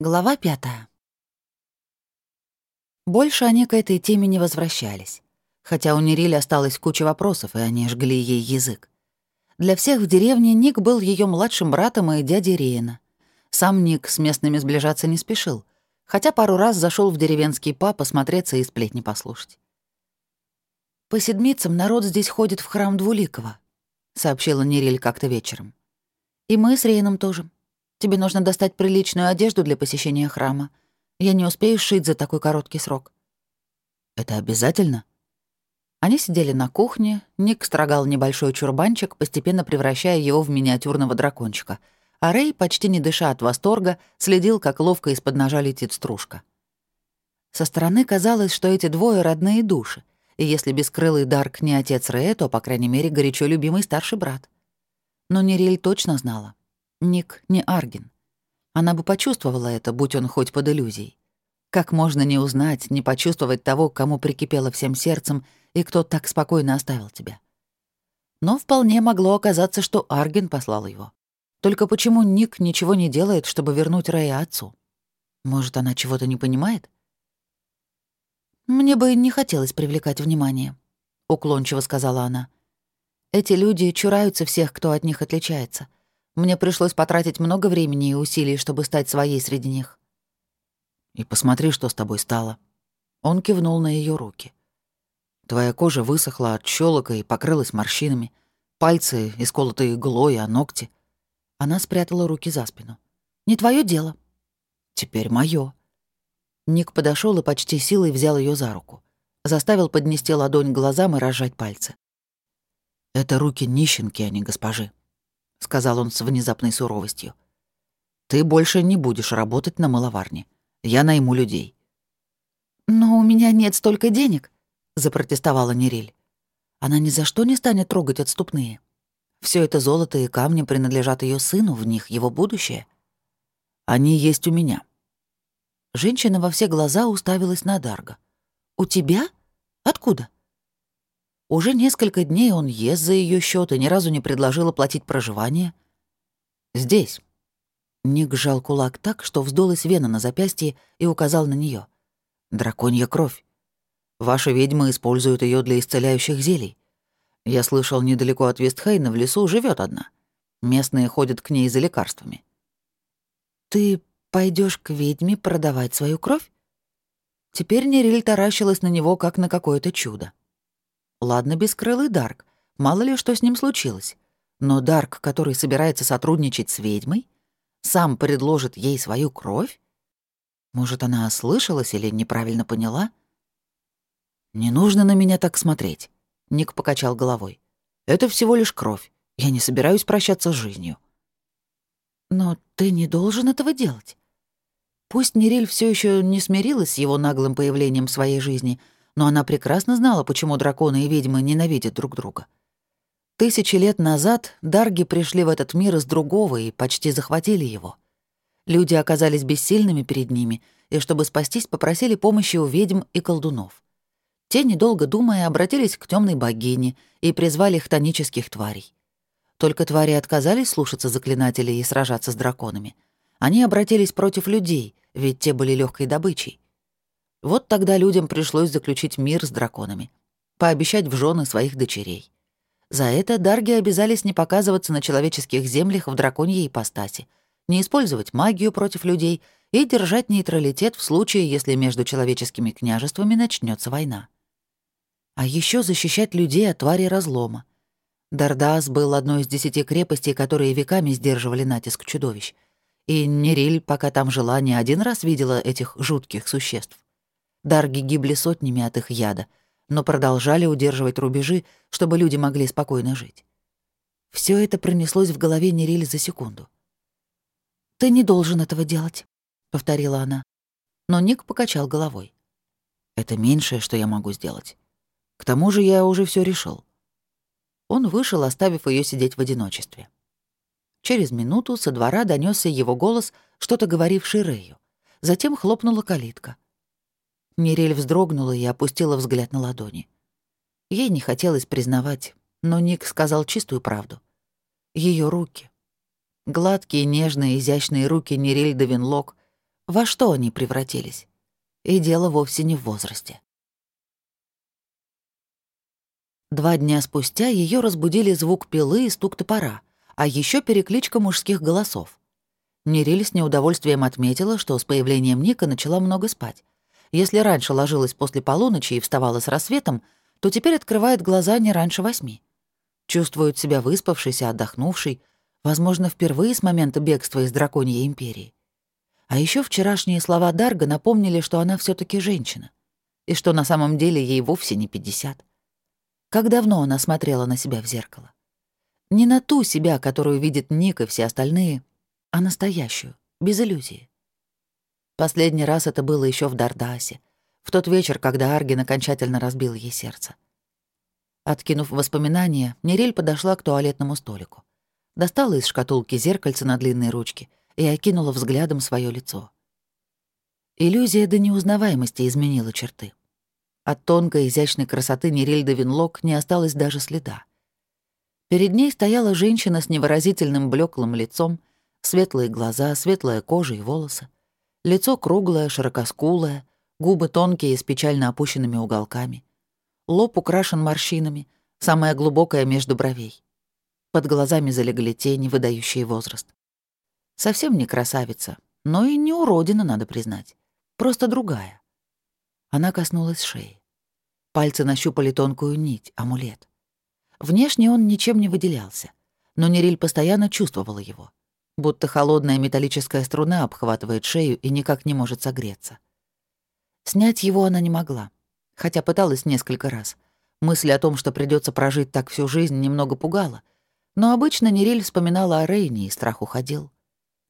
Глава пятая. Больше они к этой теме не возвращались, хотя у Нерили осталась куча вопросов, и они жгли ей язык. Для всех в деревне Ник был ее младшим братом и дядей Риена. Сам Ник с местными сближаться не спешил, хотя пару раз зашел в деревенский паб посмотреться и сплетни послушать. «По седмицам народ здесь ходит в храм Двуликова», — сообщила Нериль как-то вечером. «И мы с Рейном тоже. Тебе нужно достать приличную одежду для посещения храма. Я не успею шить за такой короткий срок». «Это обязательно?» Они сидели на кухне, Ник строгал небольшой чурбанчик, постепенно превращая его в миниатюрного дракончика, а Рэй, почти не дыша от восторга, следил, как ловко из-под ножа летит стружка. Со стороны казалось, что эти двое — родные души, и если бескрылый Дарк не отец Рэя, то, по крайней мере, горячо любимый старший брат. Но Нериль точно знала. Ник не Арген. Она бы почувствовала это, будь он хоть под иллюзией. Как можно не узнать, не почувствовать того, кому прикипело всем сердцем и кто так спокойно оставил тебя? Но вполне могло оказаться, что Арген послал его. Только почему Ник ничего не делает, чтобы вернуть Рэя отцу? Может, она чего-то не понимает? «Мне бы не хотелось привлекать внимание», — уклончиво сказала она. «Эти люди чураются всех, кто от них отличается. Мне пришлось потратить много времени и усилий, чтобы стать своей среди них. И посмотри, что с тобой стало. Он кивнул на ее руки. Твоя кожа высохла от щелока и покрылась морщинами. Пальцы исколоты иглой, а ногти. Она спрятала руки за спину. Не твое дело. Теперь мое. Ник подошел и почти силой взял ее за руку. Заставил поднести ладонь к глазам и разжать пальцы. Это руки нищенки, а не госпожи. — сказал он с внезапной суровостью. «Ты больше не будешь работать на маловарне. Я найму людей». «Но у меня нет столько денег», — запротестовала Нериль. «Она ни за что не станет трогать отступные. Все это золото и камни принадлежат ее сыну, в них его будущее. Они есть у меня». Женщина во все глаза уставилась на Дарга. «У тебя? Откуда?» Уже несколько дней он ест за ее счет и ни разу не предложил оплатить проживание. Здесь. Ник сжал кулак так, что вздулась вена на запястье и указал на нее. Драконья кровь. Ваши ведьмы используют ее для исцеляющих зелий. Я слышал, недалеко от Вестхейна в лесу живет одна. Местные ходят к ней за лекарствами. Ты пойдешь к ведьме продавать свою кровь? Теперь Нериль таращилась на него, как на какое-то чудо. Ладно, бескрылый Дарк, мало ли что с ним случилось. Но Дарк, который собирается сотрудничать с ведьмой, сам предложит ей свою кровь? Может, она ослышалась или неправильно поняла? «Не нужно на меня так смотреть», — Ник покачал головой. «Это всего лишь кровь. Я не собираюсь прощаться с жизнью». «Но ты не должен этого делать. Пусть Нериль все еще не смирилась с его наглым появлением в своей жизни — но она прекрасно знала, почему драконы и ведьмы ненавидят друг друга. Тысячи лет назад дарги пришли в этот мир из другого и почти захватили его. Люди оказались бессильными перед ними, и чтобы спастись, попросили помощи у ведьм и колдунов. Те, недолго думая, обратились к темной богине и призвали хтонических тварей. Только твари отказались слушаться заклинателей и сражаться с драконами. Они обратились против людей, ведь те были легкой добычей. Вот тогда людям пришлось заключить мир с драконами, пообещать в жены своих дочерей. За это дарги обязались не показываться на человеческих землях в драконьей ипостаси, не использовать магию против людей и держать нейтралитет в случае, если между человеческими княжествами начнется война. А еще защищать людей от твари разлома. Дардас был одной из десяти крепостей, которые веками сдерживали натиск чудовищ. И Нериль, пока там жила, не один раз видела этих жутких существ. Дарги гибли сотнями от их яда, но продолжали удерживать рубежи, чтобы люди могли спокойно жить. Все это пронеслось в голове Нерили за секунду. «Ты не должен этого делать», — повторила она. Но Ник покачал головой. «Это меньшее, что я могу сделать. К тому же я уже все решил». Он вышел, оставив ее сидеть в одиночестве. Через минуту со двора донесся его голос, что-то говоривший Рэю. Затем хлопнула калитка — Мирель вздрогнула и опустила взгляд на ладони. Ей не хотелось признавать, но Ник сказал чистую правду. Ее руки. Гладкие, нежные, изящные руки Нериль Давинлок во что они превратились. И дело вовсе не в возрасте. Два дня спустя ее разбудили звук пилы и стук топора, а еще перекличка мужских голосов. Нериль с неудовольствием отметила, что с появлением Ника начала много спать. Если раньше ложилась после полуночи и вставала с рассветом, то теперь открывает глаза не раньше восьми. Чувствует себя выспавшейся, отдохнувшей, возможно, впервые с момента бегства из Драконьей империи. А еще вчерашние слова Дарга напомнили, что она все таки женщина, и что на самом деле ей вовсе не 50. Как давно она смотрела на себя в зеркало? Не на ту себя, которую видит Ник и все остальные, а настоящую, без иллюзии. Последний раз это было еще в Дардасе, в тот вечер, когда Арген окончательно разбил ей сердце. Откинув воспоминания, Нериль подошла к туалетному столику. Достала из шкатулки зеркальце на длинной ручке и окинула взглядом свое лицо. Иллюзия до неузнаваемости изменила черты. От тонкой изящной красоты Нерильда Винлок не осталось даже следа. Перед ней стояла женщина с невыразительным блеклым лицом, светлые глаза, светлая кожа и волосы. Лицо круглое, широкоскулое, губы тонкие с печально опущенными уголками. Лоб украшен морщинами, самая глубокая между бровей. Под глазами залегли тени, выдающие возраст. Совсем не красавица, но и не уродина, надо признать. Просто другая. Она коснулась шеи. Пальцы нащупали тонкую нить, амулет. Внешне он ничем не выделялся, но Нериль постоянно чувствовала его. Будто холодная металлическая струна обхватывает шею и никак не может согреться. Снять его она не могла, хотя пыталась несколько раз. Мысль о том, что придется прожить так всю жизнь, немного пугала. Но обычно Нериль вспоминала о Рейне, и страх уходил.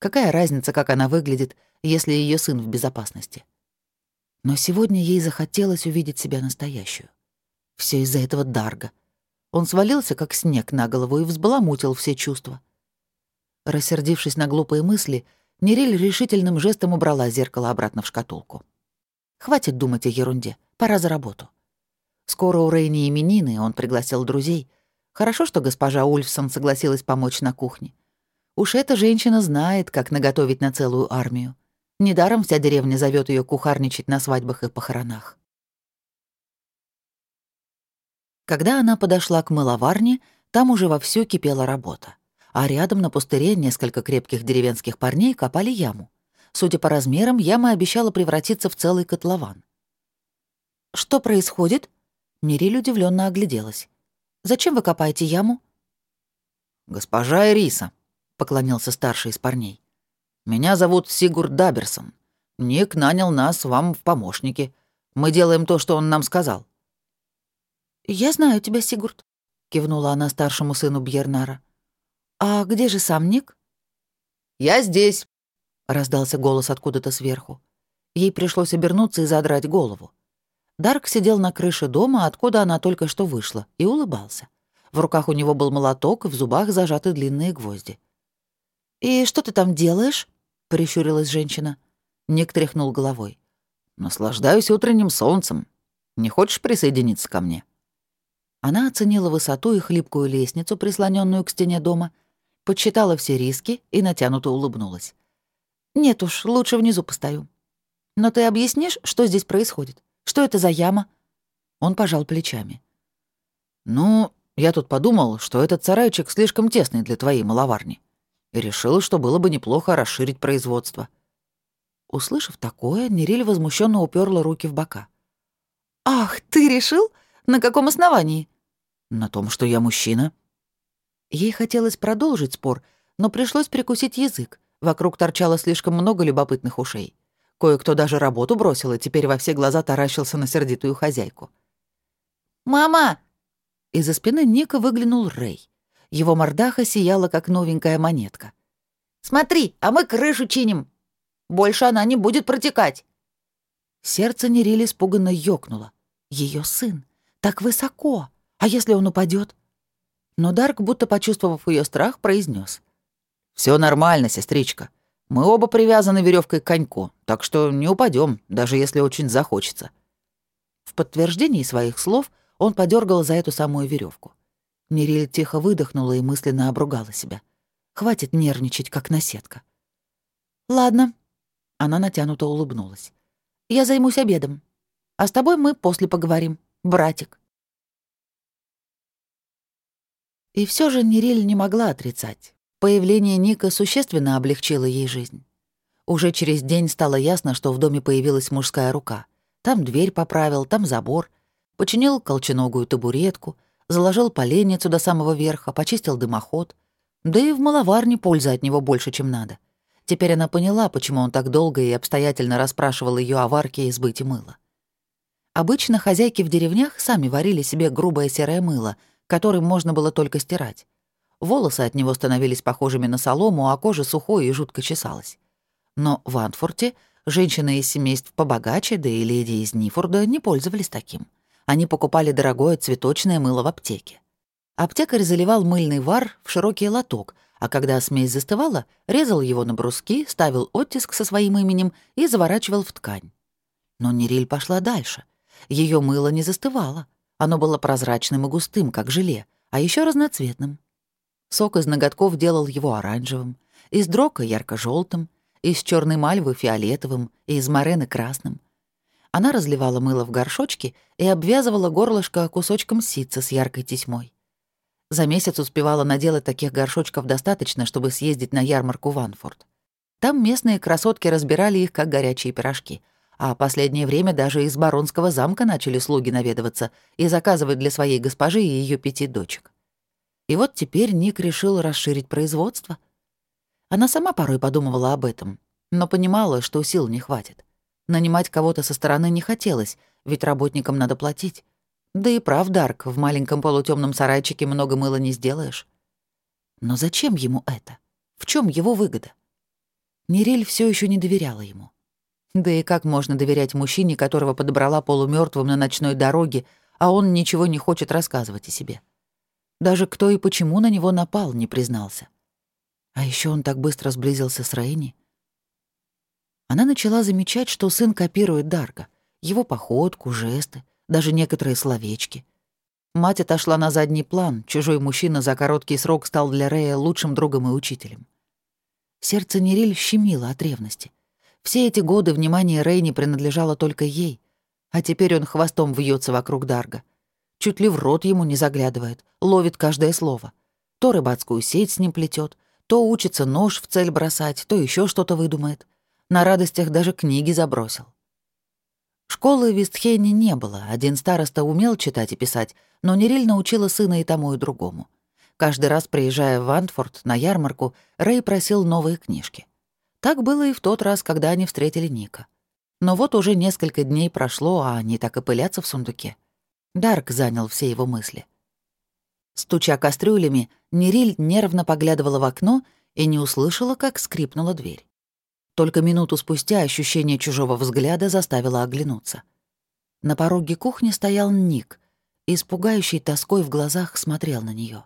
Какая разница, как она выглядит, если ее сын в безопасности? Но сегодня ей захотелось увидеть себя настоящую. Все из-за этого Дарга. Он свалился, как снег на голову, и взбаламутил все чувства. Рассердившись на глупые мысли, Нериль решительным жестом убрала зеркало обратно в шкатулку. Хватит думать о ерунде, пора за работу. Скоро у Рейни именины, он пригласил друзей. Хорошо, что госпожа Ульфсон согласилась помочь на кухне. Уж эта женщина знает, как наготовить на целую армию. Недаром вся деревня зовет ее кухарничать на свадьбах и похоронах. Когда она подошла к мыловарне, там уже вовсю кипела работа. А рядом на пустыре несколько крепких деревенских парней копали яму. Судя по размерам, яма обещала превратиться в целый котлован. «Что происходит?» Мириль удивленно огляделась. «Зачем вы копаете яму?» «Госпожа Эриса», поклонился старший из парней. «Меня зовут Сигурд Даберсон. Ник нанял нас вам в помощники. Мы делаем то, что он нам сказал». «Я знаю тебя, Сигурд», — кивнула она старшему сыну Бьернара. «А где же сам Ник?» «Я здесь», — раздался голос откуда-то сверху. Ей пришлось обернуться и задрать голову. Дарк сидел на крыше дома, откуда она только что вышла, и улыбался. В руках у него был молоток, в зубах зажаты длинные гвозди. «И что ты там делаешь?» — прищурилась женщина. Ник тряхнул головой. «Наслаждаюсь утренним солнцем. Не хочешь присоединиться ко мне?» Она оценила высоту и хлипкую лестницу, прислоненную к стене дома, подсчитала все риски и натянуто улыбнулась. «Нет уж, лучше внизу постою. Но ты объяснишь, что здесь происходит? Что это за яма?» Он пожал плечами. «Ну, я тут подумал, что этот сарайчик слишком тесный для твоей маловарни и решил, что было бы неплохо расширить производство. Услышав такое, Нериль возмущенно уперла руки в бока. «Ах, ты решил? На каком основании?» «На том, что я мужчина». Ей хотелось продолжить спор, но пришлось прикусить язык. Вокруг торчало слишком много любопытных ушей. Кое-кто даже работу бросил и теперь во все глаза таращился на сердитую хозяйку. «Мама!» Из-за спины Ника выглянул Рэй. Его мордаха сияла, как новенькая монетка. «Смотри, а мы крышу чиним. Больше она не будет протекать». Сердце Нерили испуганно ёкнуло. Ее сын. Так высоко. А если он упадет? Но Дарк, будто почувствовав ее страх, произнес: Все нормально, сестричка. Мы оба привязаны веревкой к коньку, так что не упадем, даже если очень захочется». В подтверждении своих слов он подергал за эту самую веревку. Мириль тихо выдохнула и мысленно обругала себя. Хватит нервничать, как наседка. «Ладно». Она натянуто улыбнулась. «Я займусь обедом. А с тобой мы после поговорим, братик». И все же Нериль не могла отрицать. Появление Ника существенно облегчило ей жизнь. Уже через день стало ясно, что в доме появилась мужская рука. Там дверь поправил, там забор. Починил колченогую табуретку, заложил поленницу до самого верха, почистил дымоход. Да и в маловарне пользы от него больше, чем надо. Теперь она поняла, почему он так долго и обстоятельно расспрашивал ее о варке и сбыте мыла. Обычно хозяйки в деревнях сами варили себе грубое серое мыло, которым можно было только стирать. Волосы от него становились похожими на солому, а кожа сухой и жутко чесалась. Но в Антфорте женщины из семейств побогаче, да и леди из Нифорда не пользовались таким. Они покупали дорогое цветочное мыло в аптеке. Аптекарь заливал мыльный вар в широкий лоток, а когда смесь застывала, резал его на бруски, ставил оттиск со своим именем и заворачивал в ткань. Но Нериль пошла дальше. Ее мыло не застывало. Оно было прозрачным и густым, как желе, а еще разноцветным. Сок из ноготков делал его оранжевым, из дрока — ярко желтым из черной мальвы — фиолетовым и из морены — красным. Она разливала мыло в горшочки и обвязывала горлышко кусочком ситца с яркой тесьмой. За месяц успевала наделать таких горшочков достаточно, чтобы съездить на ярмарку в Анфорд. Там местные красотки разбирали их, как горячие пирожки. А последнее время даже из баронского замка начали слуги наведываться и заказывать для своей госпожи и ее пяти дочек. И вот теперь Ник решил расширить производство. Она сама порой подумывала об этом, но понимала, что сил не хватит. Нанимать кого-то со стороны не хотелось, ведь работникам надо платить. Да и прав Дарк, в маленьком полутемном сарайчике много мыла не сделаешь. Но зачем ему это? В чем его выгода? Нериль все еще не доверяла ему. Да и как можно доверять мужчине, которого подобрала полумертвым на ночной дороге, а он ничего не хочет рассказывать о себе? Даже кто и почему на него напал, не признался. А еще он так быстро сблизился с Рейни. Она начала замечать, что сын копирует Дарга, его походку, жесты, даже некоторые словечки. Мать отошла на задний план, чужой мужчина за короткий срок стал для Рея лучшим другом и учителем. Сердце Нериль щемило от ревности. Все эти годы внимание Рейни принадлежало только ей, а теперь он хвостом вьется вокруг Дарга. Чуть ли в рот ему не заглядывает, ловит каждое слово. То рыбацкую сеть с ним плетет, то учится нож в цель бросать, то еще что-то выдумает. На радостях даже книги забросил. Школы в Вестхейне не было, один староста умел читать и писать, но Нериль научила сына и тому, и другому. Каждый раз, приезжая в Антфорд на ярмарку, Рэй просил новые книжки. Так было и в тот раз, когда они встретили Ника. Но вот уже несколько дней прошло, а они так и пылятся в сундуке. Дарк занял все его мысли. Стуча кастрюлями, Нериль нервно поглядывала в окно и не услышала, как скрипнула дверь. Только минуту спустя ощущение чужого взгляда заставило оглянуться. На пороге кухни стоял Ник и с пугающей тоской в глазах смотрел на нее.